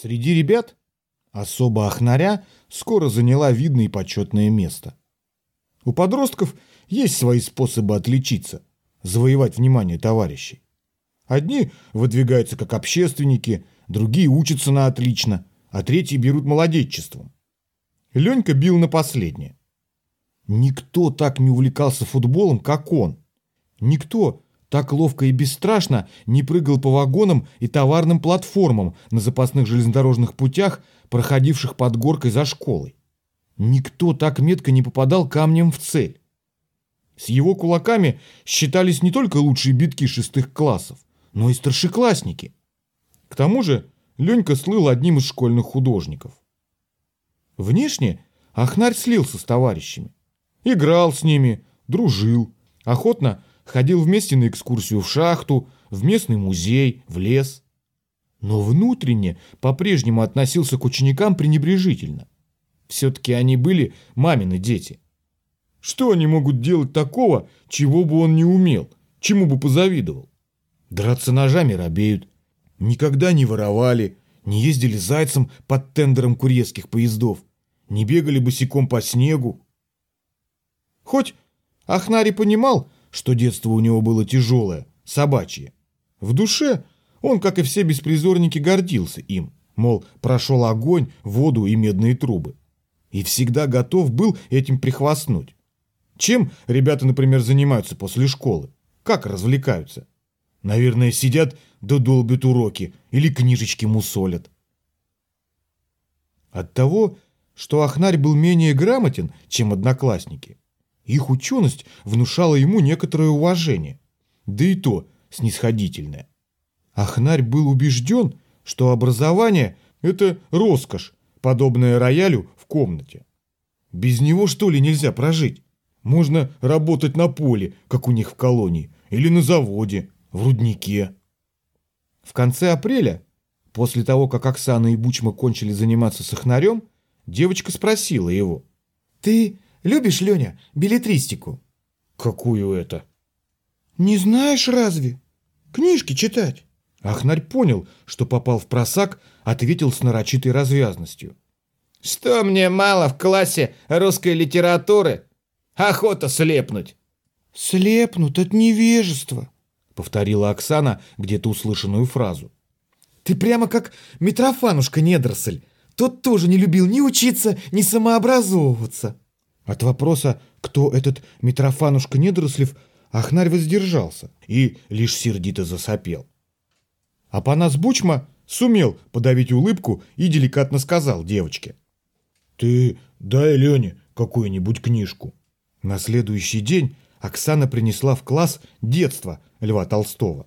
Среди ребят особо Ахнаря скоро заняла видное и почетное место. У подростков есть свои способы отличиться, завоевать внимание товарищей. Одни выдвигаются как общественники, другие учатся на отлично, а третьи берут молодечеством. Ленька бил на последнее. Никто так не увлекался футболом, как он. Никто так ловко и бесстрашно не прыгал по вагонам и товарным платформам на запасных железнодорожных путях, проходивших под горкой за школой. Никто так метко не попадал камнем в цель. С его кулаками считались не только лучшие битки шестых классов, но и старшеклассники. К тому же Ленька слыл одним из школьных художников. Внешне Ахнарь слился с товарищами. Играл с ними, дружил, охотно ходил вместе на экскурсию в шахту, в местный музей, в лес. Но внутренне по-прежнему относился к ученикам пренебрежительно. Все-таки они были мамины дети. Что они могут делать такого, чего бы он не умел, чему бы позавидовал? Драться ножами робеют, никогда не воровали, не ездили зайцем под тендером курьерских поездов, не бегали босиком по снегу. Хоть Ахнари понимал, что детство у него было тяжелое, собачье. В душе он, как и все беспризорники, гордился им, мол, прошел огонь, воду и медные трубы. И всегда готов был этим прихвастнуть. Чем ребята, например, занимаются после школы? Как развлекаются? Наверное, сидят да долбят уроки или книжечки мусолят. От того, что Ахнарь был менее грамотен, чем одноклассники, их ученость внушала ему некоторое уважение, да и то снисходительное. Ахнарь был убежден, что образование – это роскошь, подобная роялю в комнате. Без него, что ли, нельзя прожить? Можно работать на поле, как у них в колонии, или на заводе, в руднике. В конце апреля, после того, как Оксана и Бучма кончили заниматься сахнарем, девочка спросила его. «Ты любишь, Леня, билетристику?» «Какую это?» «Не знаешь разве? Книжки читать». Ахнарь понял, что попал в просак, ответил с нарочитой развязностью. «Что мне мало в классе русской литературы? Охота слепнуть!» «Слепнут от невежества», — повторила Оксана где-то услышанную фразу. «Ты прямо как Митрофанушка недоросль. Тот тоже не любил ни учиться, ни самообразовываться». От вопроса, кто этот Митрофанушка недорослев, Ахнарь воздержался и лишь сердито засопел. А Панас Бучма сумел подавить улыбку и деликатно сказал девочке. «Ты дай Лене какую-нибудь книжку». На следующий день Оксана принесла в класс «Детство» Льва Толстого.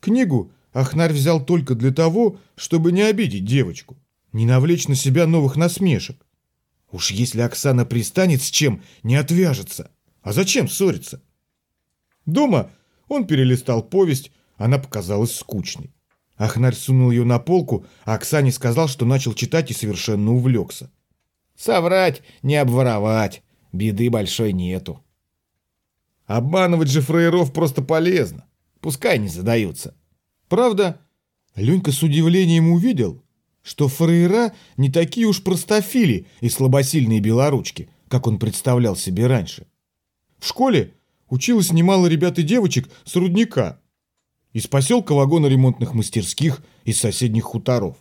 Книгу Ахнарь взял только для того, чтобы не обидеть девочку, не навлечь на себя новых насмешек. Уж если Оксана пристанет с чем, не отвяжется. А зачем ссориться? Дома он перелистал повесть, она показалась скучной. Ахнарь сунул ее на полку, а Оксане сказал, что начал читать и совершенно увлекся. «Соврать, не обворовать, беды большой нету». Обманывать же фраеров просто полезно. Пускай не задаются. Правда, Ленька с удивлением увидел, что фраера не такие уж простофили и слабосильные белоручки, как он представлял себе раньше. В школе училось немало ребят и девочек с рудника, из поселка вагоноремонтных мастерских, из соседних хуторов.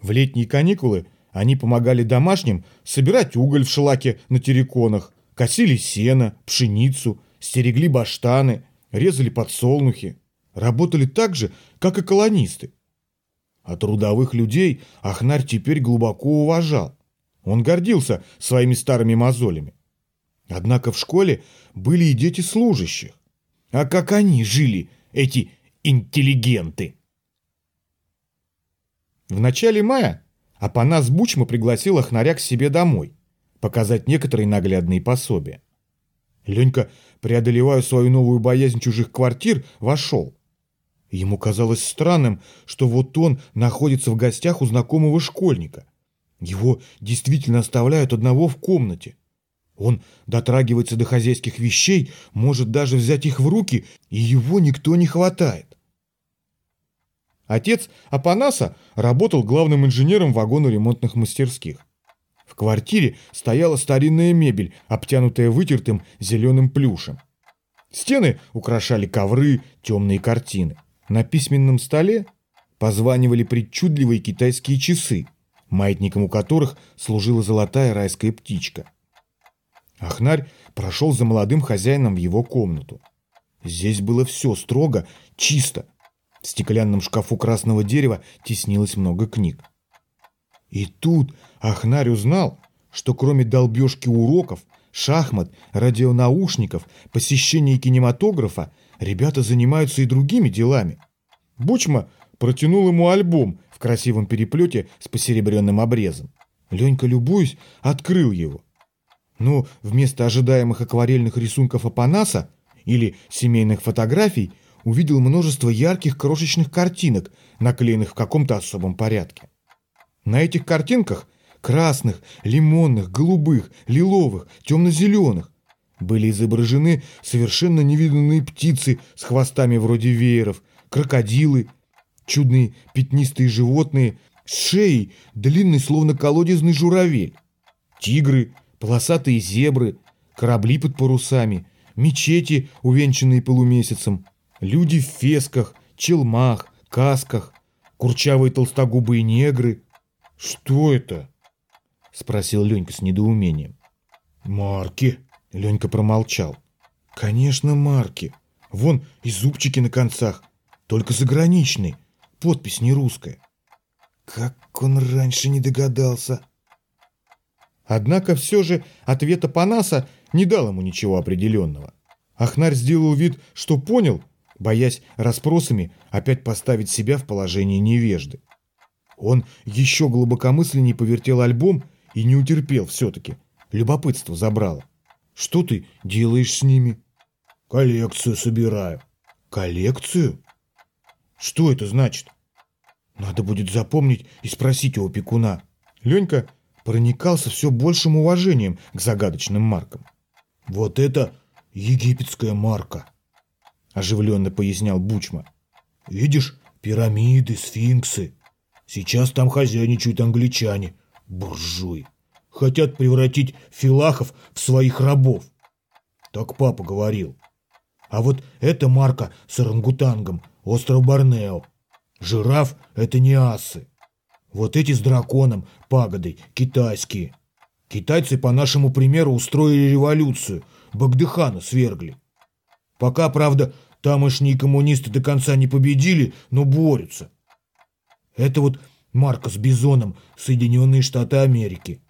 В летние каникулы они помогали домашним собирать уголь в шлаке на терриконах, косили сено, пшеницу, стерегли баштаны, резали подсолнухи, работали так же, как и колонисты. А трудовых людей Ахнарь теперь глубоко уважал. Он гордился своими старыми мозолями. Однако в школе были и дети служащих. А как они жили, эти интеллигенты. В начале мая Апанас Бучма пригласил Ахнаря к себе домой, показать некоторые наглядные пособия. Ленька, преодолевая свою новую боязнь чужих квартир, вошел. Ему казалось странным, что вот он находится в гостях у знакомого школьника. Его действительно оставляют одного в комнате. Он дотрагивается до хозяйских вещей, может даже взять их в руки, и его никто не хватает. Отец Апанаса работал главным инженером вагоноремонтных мастерских. В квартире стояла старинная мебель, обтянутая вытертым зеленым плюшем. Стены украшали ковры, темные картины. На письменном столе позванивали причудливые китайские часы, маятником у которых служила золотая райская птичка. Ахнарь прошел за молодым хозяином в его комнату. Здесь было все строго, чисто. В стеклянном шкафу красного дерева теснилось много книг. И тут Ахнарь узнал, что кроме долбежки уроков, шахмат, радионаушников, посещения кинематографа, ребята занимаются и другими делами. Бучма протянул ему альбом в красивом переплете с посеребренным обрезом. Ленька, любуясь, открыл его. Но вместо ожидаемых акварельных рисунков Апанаса или семейных фотографий увидел множество ярких крошечных картинок, наклеенных в каком-то особом порядке. На этих картинках красных, лимонных, голубых, лиловых, темно-зеленых были изображены совершенно невиданные птицы с хвостами вроде вееров, крокодилы, чудные пятнистые животные с шеей, длинный, словно колодезный журавель, тигры, полосатые зебры, корабли под парусами, мечети, увенчанные полумесяцем, люди в фесках, челмах, касках, курчавые толстогубые негры. «Что это?» — спросил Ленька с недоумением. «Марки!» — Ленька промолчал. «Конечно, марки. Вон и зубчики на концах, только заграничные, подпись не русская. Как он раньше не догадался?» Однако все же ответа Панаса не дал ему ничего определенного. Ахнарь сделал вид, что понял, боясь расспросами опять поставить себя в положение невежды. Он еще глубокомысленнее повертел альбом и не утерпел все-таки. Любопытство забрало. «Что ты делаешь с ними?» «Коллекцию собираю». «Коллекцию? Что это значит?» «Надо будет запомнить и спросить у опекуна». Ленька проникался все большим уважением к загадочным маркам. «Вот это египетская марка», — оживленно пояснял Бучма. «Видишь, пирамиды, сфинксы. Сейчас там хозяйничают англичане, буржуи. Хотят превратить филахов в своих рабов. Так папа говорил. А вот эта марка с орангутангом, остров Борнео. Жираф — это не асы. Вот эти с драконом, пагодой, китайские. Китайцы, по нашему примеру, устроили революцию, Багдыхана свергли. Пока, правда, тамошние коммунисты до конца не победили, но борются. Это вот марка с бизоном Соединенные Штаты Америки.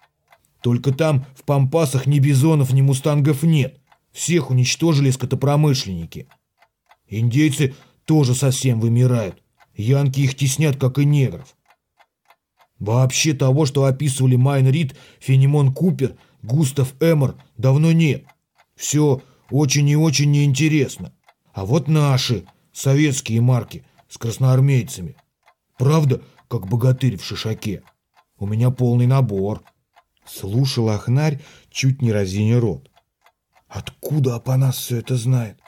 Только там в Пампасах ни бизонов, ни мустангов нет. Всех уничтожили скотопромышленники. Индейцы тоже совсем вымирают. Янки их теснят, как и негров. Вообще того, что описывали Майн Рид, Фенемон Купер, Густав Эмер, давно нет. Все очень и очень неинтересно. А вот наши, советские марки с красноармейцами. Правда, как богатырь в шишаке. У меня полный набор. Слушал Ахнарь, чуть не разиня рот. Откуда Апанас все это знает?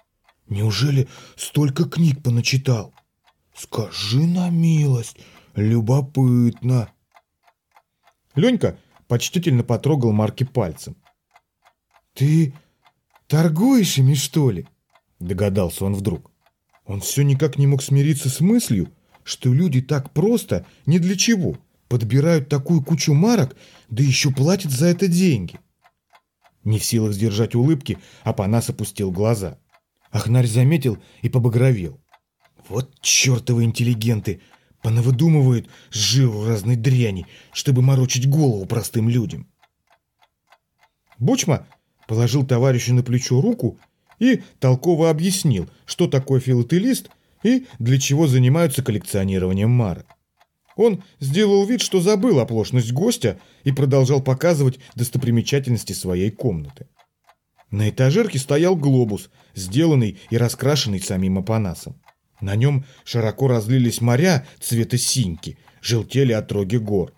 Неужели столько книг поначитал? Скажи на милость, любопытно. Ленька почтительно потрогал Марки пальцем. «Ты торгуешь ими, что ли?» – догадался он вдруг. Он все никак не мог смириться с мыслью, что люди так просто, ни для чего, подбирают такую кучу марок, да еще платят за это деньги. Не в силах сдержать улыбки, Апанас опустил глаза. Ахнарь заметил и побагровел. «Вот чертовы интеллигенты! Понавыдумывают живу разной дряни, чтобы морочить голову простым людям. Бучма положил товарищу на плечо руку и толково объяснил, что такое филателист и для чего занимаются коллекционированием марок. Он сделал вид, что забыл оплошность гостя и продолжал показывать достопримечательности своей комнаты. На этажерке стоял глобус, сделанный и раскрашенный самим Апанасом. На нем широко разлились моря цвета синьки, желтели отроги гор.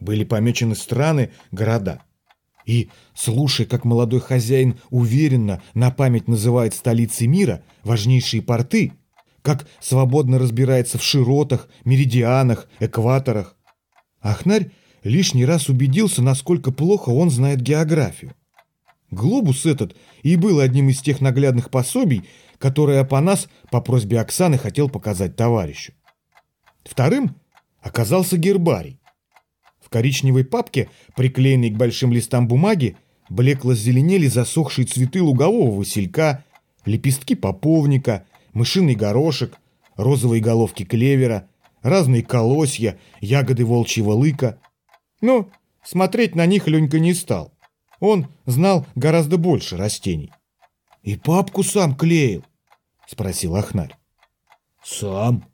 Были помечены страны, города. И, слушая, как молодой хозяин уверенно на память называет столицы мира, важнейшие порты, как свободно разбирается в широтах, меридианах, экваторах. Ахнарь лишний раз убедился, насколько плохо он знает географию. Глобус этот и был одним из тех наглядных пособий, которые Апанас по просьбе Оксаны хотел показать товарищу. Вторым оказался гербарий. В коричневой папке, приклеенной к большим листам бумаги, блекло зеленели засохшие цветы лугового василька, лепестки поповника, мышиный горошек, розовые головки клевера, разные колосья, ягоды волчьего лыка. Но смотреть на них Ленька не стал. Он знал гораздо больше растений. «И папку сам клеил?» — спросил Ахнарь. «Сам.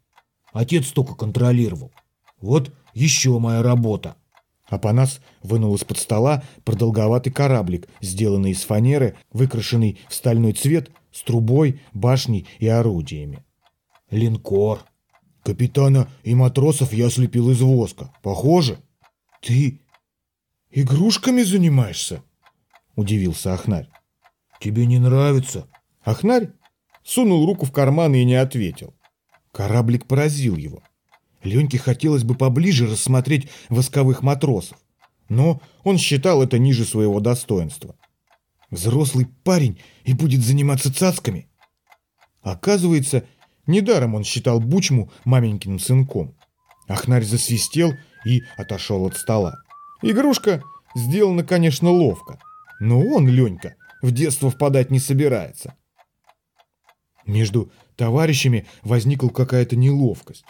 Отец только контролировал. Вот еще моя работа». Апанас вынул из-под стола продолговатый кораблик, сделанный из фанеры, выкрашенный в стальной цвет, с трубой, башней и орудиями. «Линкор». «Капитана и матросов я слепил из воска. Похоже?» «Ты игрушками занимаешься?» — удивился Ахнарь. «Тебе не нравится?» Ахнарь сунул руку в карман и не ответил. Кораблик поразил его. Леньке хотелось бы поближе рассмотреть восковых матросов, но он считал это ниже своего достоинства. Взрослый парень и будет заниматься цацками. Оказывается, недаром он считал Бучму маменькиным сынком. Ахнарь засвистел и отошел от стола. Игрушка сделана, конечно, ловко, но он, Ленька, в детство впадать не собирается. Между товарищами возникла какая-то неловкость.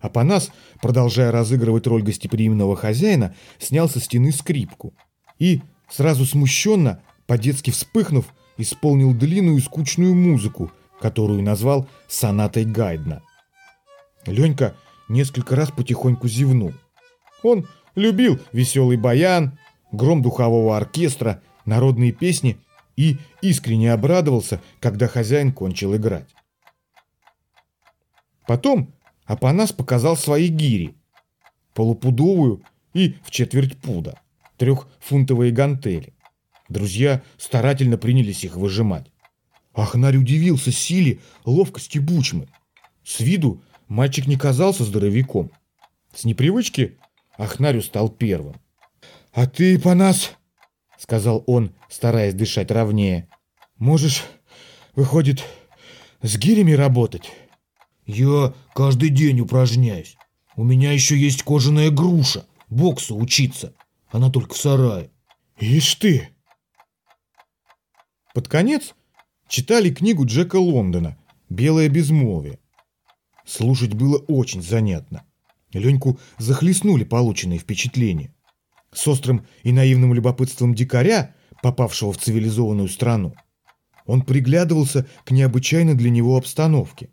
Апанас, продолжая разыгрывать роль гостеприимного хозяина, снял со стены скрипку и, сразу смущенно, по-детски вспыхнув, исполнил длинную скучную музыку, которую назвал сонатой Гайдна. Ленька несколько раз потихоньку зевнул. Он любил веселый баян, гром духового оркестра, народные песни и искренне обрадовался, когда хозяин кончил играть. Потом Апанас показал свои гири, полупудовую и в четверть пуда, трехфунтовые гантели. Друзья старательно принялись их выжимать. Ахнарь удивился силе, ловкости Бучмы. С виду мальчик не казался здоровяком. С непривычки Ахнарю стал первым. «А ты, Панас, — сказал он, стараясь дышать ровнее, — можешь, выходит, с гирями работать?» «Я каждый день упражняюсь. У меня еще есть кожаная груша, боксу учиться. Она только в сарае». «Ишь ты!» Под конец читали книгу Джека Лондона «Белое безмолвие». Слушать было очень занятно. Леньку захлестнули полученные впечатления. С острым и наивным любопытством дикаря, попавшего в цивилизованную страну, он приглядывался к необычайно для него обстановке.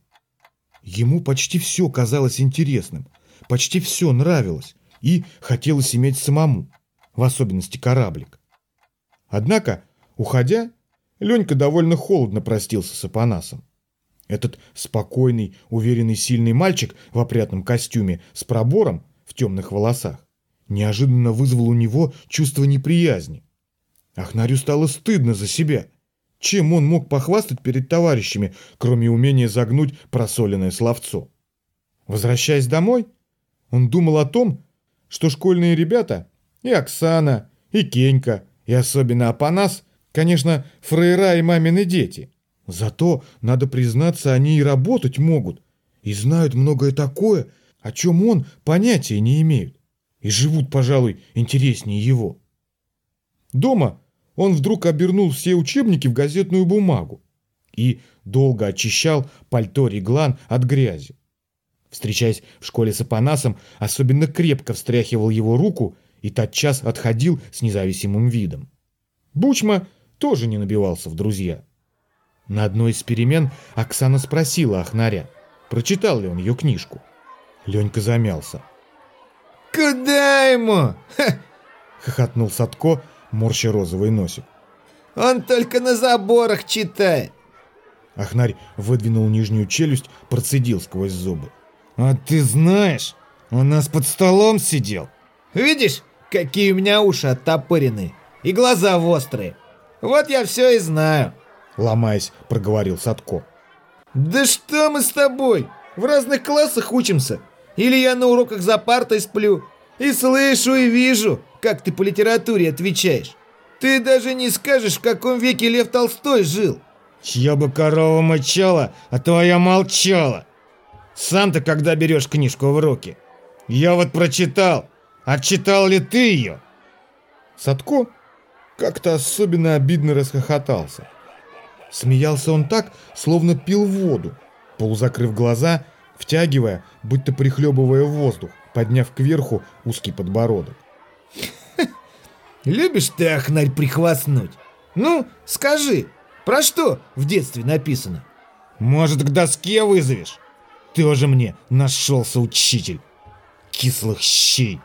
Ему почти все казалось интересным, почти все нравилось и хотелось иметь самому, в особенности кораблик. Однако, уходя, Ленька довольно холодно простился с Апанасом. Этот спокойный, уверенный, сильный мальчик в опрятном костюме с пробором в темных волосах неожиданно вызвал у него чувство неприязни. Ахнарю стало стыдно за себя. Чем он мог похвастать перед товарищами, кроме умения загнуть просоленное словцо? Возвращаясь домой, он думал о том, что школьные ребята, и Оксана, и Кенька, и особенно Апанас, конечно, фрейра и мамины дети. Зато, надо признаться, они и работать могут, и знают многое такое, о чем он понятия не имеет, и живут, пожалуй, интереснее его. Дома он вдруг обернул все учебники в газетную бумагу и долго очищал пальто реглан от грязи. Встречаясь в школе с Апанасом, особенно крепко встряхивал его руку и тотчас отходил с независимым видом. Бучма тоже не набивался в друзья. На одной из перемен Оксана спросила Ахнаря, прочитал ли он ее книжку. Ленька замялся. «Куда ему?» — хохотнул Садко, морща розовый носик. «Он только на заборах читает». Ахнарь выдвинул нижнюю челюсть, процедил сквозь зубы. «А ты знаешь, у нас под столом сидел». «Видишь, какие у меня уши оттопыренные и глаза острые. Вот я все и знаю». Ломаясь, проговорил Садко. Да что мы с тобой? В разных классах учимся. Или я на уроках за партой сплю. И слышу, и вижу, как ты по литературе отвечаешь. Ты даже не скажешь, в каком веке Лев Толстой жил. Чья бы корова мочала, а твоя молчала. Сам-то когда берешь книжку в руки? Я вот прочитал. А читал ли ты ее? Садко как-то особенно обидно расхохотался. Смеялся он так, словно пил воду, полузакрыв глаза, втягивая, будто прихлебывая воздух, подняв кверху узкий подбородок. Любишь ты, Ахнарь, прихвастнуть? Ну, скажи, про что в детстве написано? Может, к доске вызовешь? Ты уже мне нашелся учитель. Кислых щей.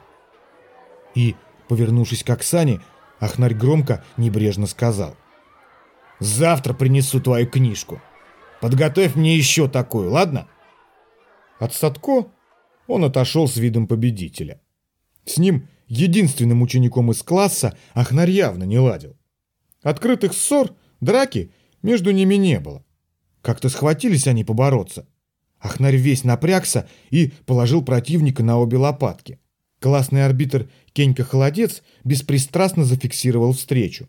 И, повернувшись к Оксане, Ахнарь громко, небрежно сказал. «Завтра принесу твою книжку. Подготовь мне еще такую, ладно?» От Садко он отошел с видом победителя. С ним, единственным учеником из класса, Ахнарь явно не ладил. Открытых ссор, драки между ними не было. Как-то схватились они побороться. Ахнарь весь напрягся и положил противника на обе лопатки. Классный арбитр Кенька Холодец беспристрастно зафиксировал встречу.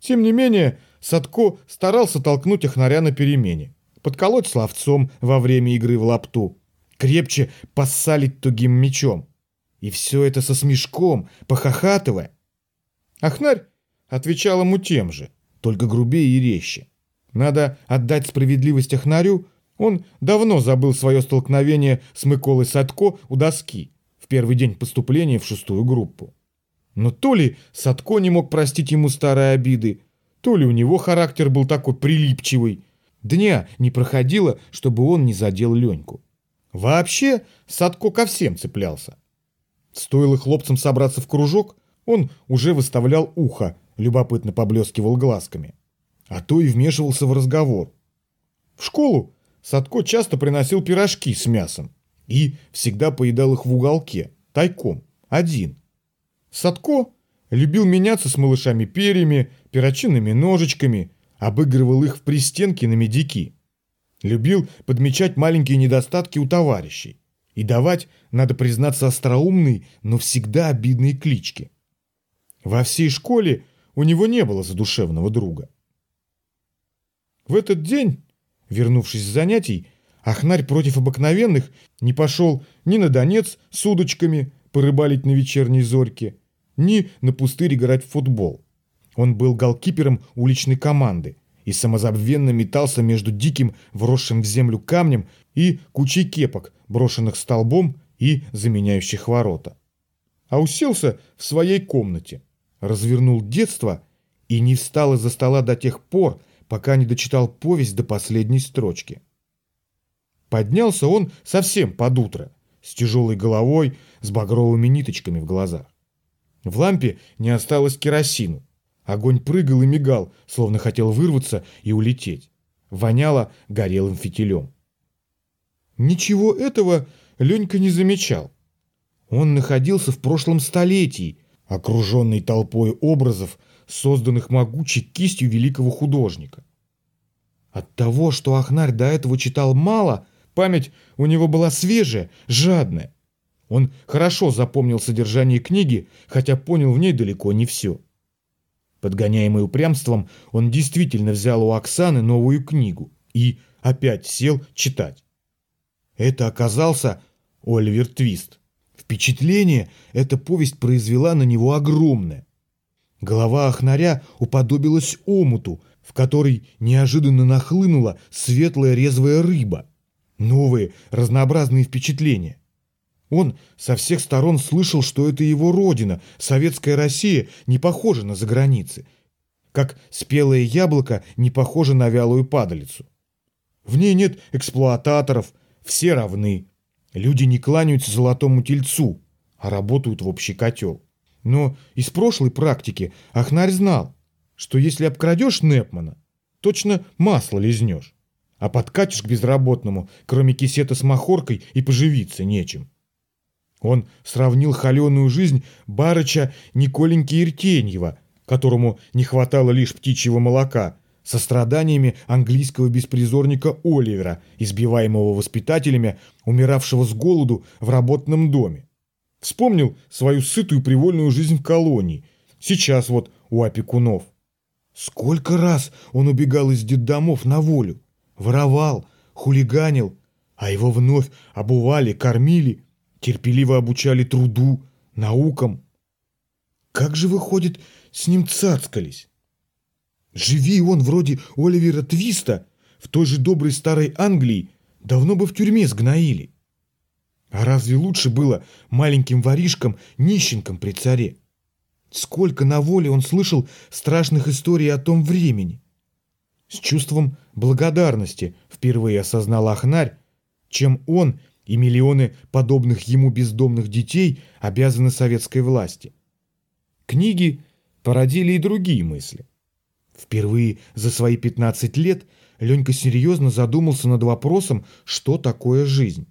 Тем не менее, Садко старался толкнуть Ахнаря на перемене, подколоть словцом во время игры в лапту, крепче поссалить тугим мечом. И все это со смешком, похохатывая. Ахнарь отвечал ему тем же, только грубее и резче. Надо отдать справедливость Ахнарю, он давно забыл свое столкновение с Миколой Садко у доски первый день поступления в шестую группу. Но то ли Садко не мог простить ему старые обиды, то ли у него характер был такой прилипчивый. Дня не проходило, чтобы он не задел Леньку. Вообще Садко ко всем цеплялся. Стоило хлопцам собраться в кружок, он уже выставлял ухо, любопытно поблескивал глазками. А то и вмешивался в разговор. В школу Садко часто приносил пирожки с мясом и всегда поедал их в уголке, тайком, один. Садко любил меняться с малышами перьями, перочинными ножичками, обыгрывал их в пристенке на медики. Любил подмечать маленькие недостатки у товарищей и давать, надо признаться, остроумные, но всегда обидные клички. Во всей школе у него не было задушевного друга. В этот день Вернувшись с занятий, Ахнарь против обыкновенных не пошел ни на Донец с удочками порыбалить на вечерней зорьке, ни на пустырь играть в футбол. Он был голкипером уличной команды и самозабвенно метался между диким, вросшим в землю камнем и кучей кепок, брошенных столбом и заменяющих ворота. А уселся в своей комнате, развернул детство и не встал из-за стола до тех пор, пока не дочитал повесть до последней строчки. Поднялся он совсем под утро, с тяжелой головой, с багровыми ниточками в глазах. В лампе не осталось керосину. Огонь прыгал и мигал, словно хотел вырваться и улететь. Воняло горелым фитилем. Ничего этого Ленька не замечал. Он находился в прошлом столетии, окруженный толпой образов, созданных могучей кистью великого художника. От того, что Ахнарь до этого читал мало, память у него была свежая, жадная. Он хорошо запомнил содержание книги, хотя понял в ней далеко не все. Подгоняемый упрямством, он действительно взял у Оксаны новую книгу и опять сел читать. Это оказался Оливер Твист. Впечатление эта повесть произвела на него огромное. Голова Ахнаря уподобилась омуту, в который неожиданно нахлынула светлая резвая рыба. Новые, разнообразные впечатления. Он со всех сторон слышал, что это его родина, советская Россия, не похожа на заграницы. Как спелое яблоко не похоже на вялую падалицу. В ней нет эксплуататоров, все равны. Люди не кланяются золотому тельцу, а работают в общий котел. Но из прошлой практики Ахнарь знал, что если обкрадешь Непмана, точно масло лизнешь, а подкатишь к безработному, кроме кисета с махоркой, и поживиться нечем. Он сравнил холеную жизнь барыча Николеньки Иртеньева, которому не хватало лишь птичьего молока, со страданиями английского беспризорника Оливера, избиваемого воспитателями, умиравшего с голоду в работном доме. Вспомнил свою сытую привольную жизнь в колонии, сейчас вот у опекунов. Сколько раз он убегал из детдомов на волю, воровал, хулиганил, а его вновь обували, кормили, терпеливо обучали труду, наукам. Как же, выходит, с ним цацкались? Живи он вроде Оливера Твиста в той же доброй старой Англии, давно бы в тюрьме сгноили. А разве лучше было маленьким воришкам, нищенкам при царе? Сколько на воле он слышал страшных историй о том времени. С чувством благодарности впервые осознал Ахнарь, чем он и миллионы подобных ему бездомных детей обязаны советской власти. Книги породили и другие мысли. Впервые за свои 15 лет Ленька серьезно задумался над вопросом, что такое жизнь.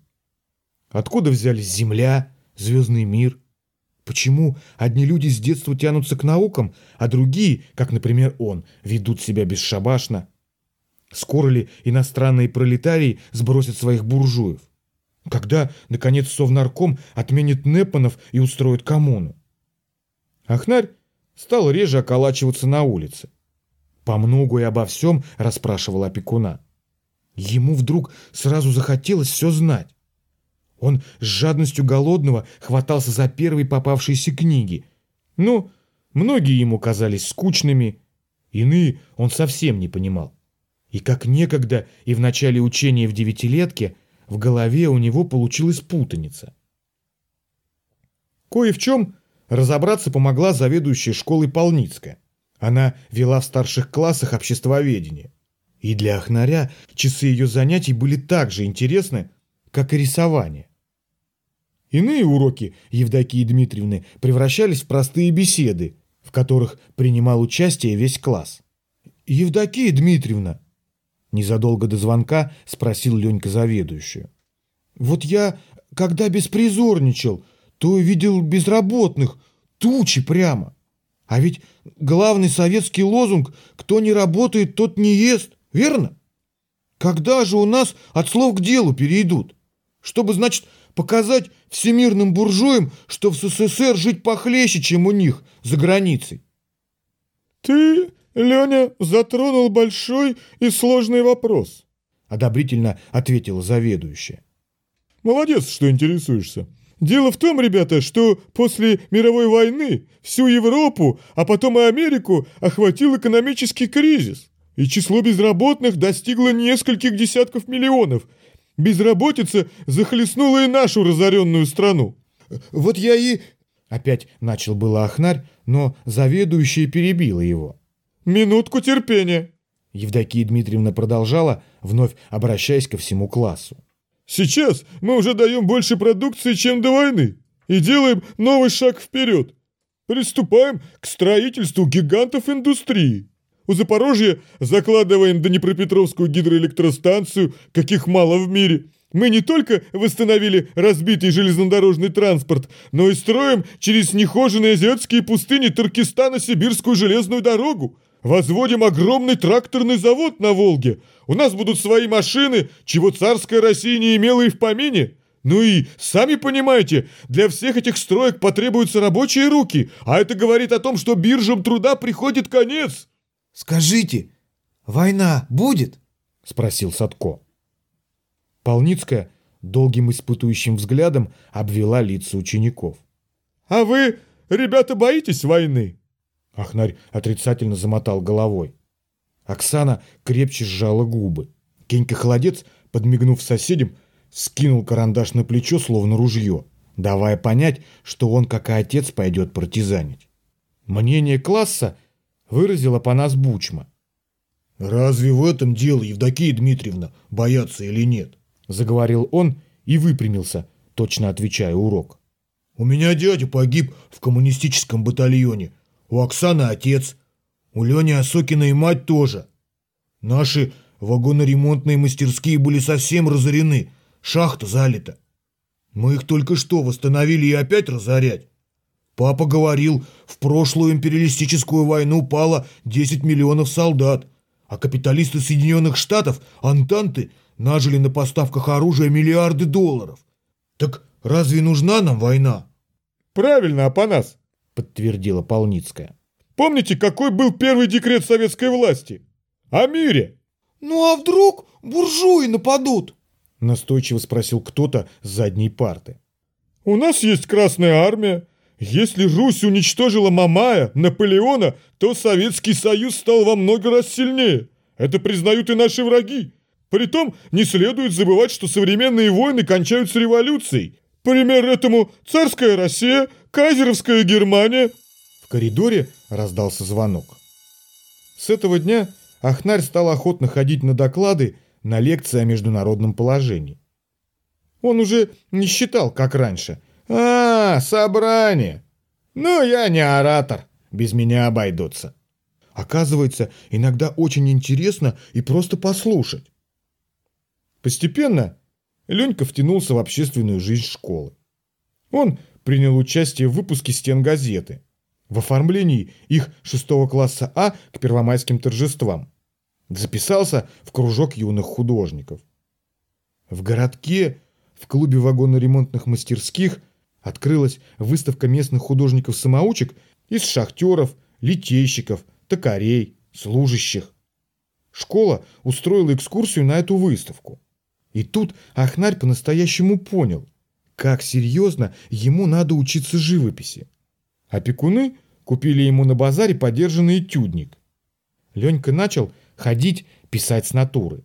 Откуда взялись Земля, звездный мир? Почему одни люди с детства тянутся к наукам, а другие, как, например, он, ведут себя бесшабашно? Скоро ли иностранные пролетарии сбросят своих буржуев? Когда, наконец, Совнарком отменит Непанов и устроит коммуну? Ахнарь стал реже околачиваться на улице. По многу и обо всем расспрашивал опекуна. Ему вдруг сразу захотелось все знать. Он с жадностью голодного хватался за первые попавшиеся книги. Ну, многие ему казались скучными, иные он совсем не понимал. И как некогда и в начале учения в девятилетке в голове у него получилась путаница. Кое в чем разобраться помогла заведующая школой Полницкая. Она вела в старших классах обществоведение. И для Ахнаря часы ее занятий были так же интересны, как и рисование. Иные уроки Евдокии Дмитриевны превращались в простые беседы, в которых принимал участие весь класс. «Евдокия Дмитриевна!» Незадолго до звонка спросил Ленька заведующую. «Вот я, когда беспризорничал, то видел безработных, тучи прямо. А ведь главный советский лозунг «Кто не работает, тот не ест», верно? Когда же у нас от слов к делу перейдут? Чтобы, значит, показать всемирным буржуям, что в СССР жить похлеще, чем у них за границей. Ты, Леня, затронул большой и сложный вопрос, одобрительно ответила заведующая. Молодец, что интересуешься. Дело в том, ребята, что после мировой войны всю Европу, а потом и Америку охватил экономический кризис, и число безработных достигло нескольких десятков миллионов. Безработица захлестнула и нашу разоренную страну. Вот я и... Опять начал было Ахнарь, но заведующая перебила его. «Минутку терпения!» Евдокия Дмитриевна продолжала, вновь обращаясь ко всему классу. Сейчас мы уже даем больше продукции, чем до войны, и делаем новый шаг вперед. Приступаем к строительству гигантов индустрии. У Запорожья закладываем Днепропетровскую гидроэлектростанцию, каких мало в мире. Мы не только восстановили разбитый железнодорожный транспорт, но и строим через нехоженные азиатские пустыни Туркестана сибирскую железную дорогу. Возводим огромный тракторный завод на Волге. У нас будут свои машины, чего царская Россия не имела и в помине. Ну и, сами понимаете, для всех этих строек потребуются рабочие руки, а это говорит о том, что биржам труда приходит конец. «Скажите, война будет?» – спросил Садко. Полницкая долгим испытующим взглядом обвела лица учеников. «А вы, ребята, боитесь войны?» Ахнарь отрицательно замотал головой. Оксана крепче сжала губы. Кенька-холодец, подмигнув соседям, скинул карандаш на плечо, словно ружье, давая понять, что он, как и отец, пойдет партизанить. Мнение класса выразила по нас Бучма. «Разве в этом дело, Евдокия Дмитриевна, бояться или нет?» Заговорил он и выпрямился, точно отвечая урок. «У меня дядя погиб в коммунистическом батальоне, у Оксаны отец, у Лени Осокиной мать тоже. Наши вагоноремонтные мастерские были совсем разорены, шахта залита. Мы их только что восстановили и опять разорять. Папа говорил, в прошлую империалистическую войну пало 10 миллионов солдат, А капиталисты Соединенных Штатов, Антанты, нажили на поставках оружия миллиарды долларов. Так разве нужна нам война? Правильно, Апанас, подтвердила Полницкая. Помните, какой был первый декрет советской власти? О мире. Ну а вдруг буржуи нападут? Настойчиво спросил кто-то с задней парты. У нас есть Красная Армия. Если Русь уничтожила Мамая, Наполеона, то Советский Союз стал во много раз сильнее. Это признают и наши враги. Притом не следует забывать, что современные войны кончаются революцией. Пример этому царская Россия, кайзеровская Германия. В коридоре раздался звонок. С этого дня Ахнарь стал охотно ходить на доклады на лекции о международном положении. Он уже не считал, как раньше – «А, собрание! Ну, я не оратор, без меня обойдутся». Оказывается, иногда очень интересно и просто послушать. Постепенно Ленька втянулся в общественную жизнь школы. Он принял участие в выпуске «Стен газеты», в оформлении их шестого класса А к первомайским торжествам. Записался в кружок юных художников. В городке, в клубе вагоноремонтных мастерских – Открылась выставка местных художников-самоучек из шахтеров, литейщиков, токарей, служащих. Школа устроила экскурсию на эту выставку. И тут Ахнарь по-настоящему понял, как серьезно ему надо учиться живописи. Опекуны купили ему на базаре подержанный этюдник. Ленька начал ходить писать с натуры.